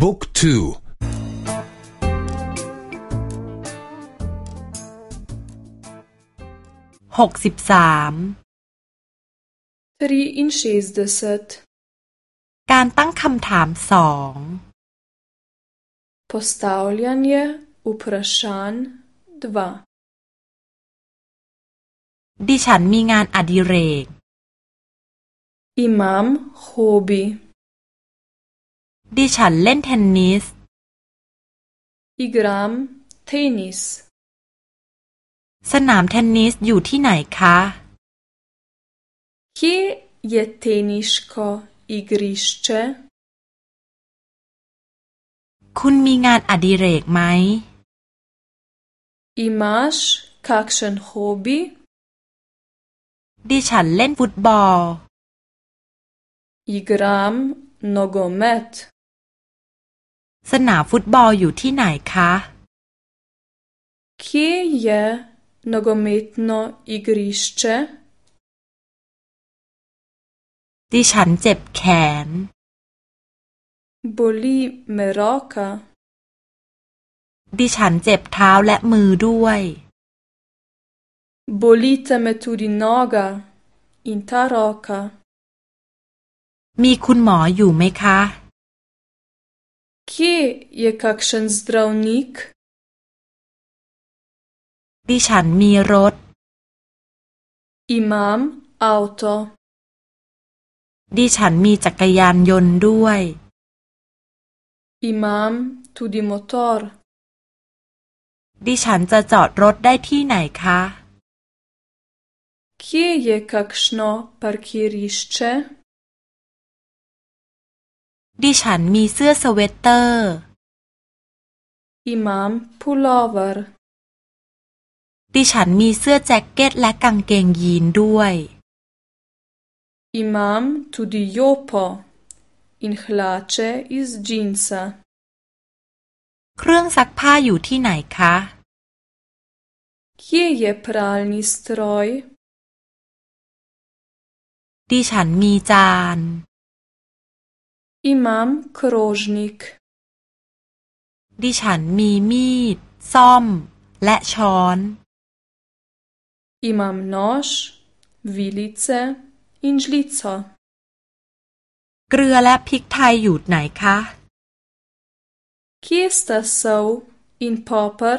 บุ๊กทูหกสิบสามทรีอินเชสเดสตการตั้งคำถามสอง postavljanje vprašanj dva ดิฉันมีงานอดิเรก imam hobi ดิฉันเล่นเทนนิส igram tenis สนามเทนนิสอยู่ที่ไหนคะ kje je teniško igrišče คุณมีงานอดิเรกไหม imaš kakšen hobi ดิฉันเล่นฟุตบอล igram nogomet สนามฟุตบอลอยู่ที่ไหนคะ kje je nogometno igrišče ดิฉันเจ็บแขน boli me roka ดิฉันเจ็บเท้าและมือด้วย bolite me tudi noga in ta roka มีคุณหมออยู่ไหมคะ kje je kakšen zdravnik ดิฉันมีรถ imam avto ดิฉันมีจักรยานยนต์ด้วย imam tudi motor ดิฉันจะจอดรถได้ที่ไหนคะ kje je kakšno parkirišče ดิฉันมีเสื้อสเวตเตอร์ imam pulover ดิฉันมีเสื้อแจ็คเก็ตและกางเกงยีนด้วย imam tudi jopo in hlače iz džinsa เครื่องซักผ้าอยู่ที่ไหนคะ kje je pralni stroj ดิฉันมีจาน imam krožnik ดิฉันมีมีด ซ่อม และช้อน imam nož vilice in žlico เกลือและพริกไทยอยู่ไหนคะ kje sta sol in poper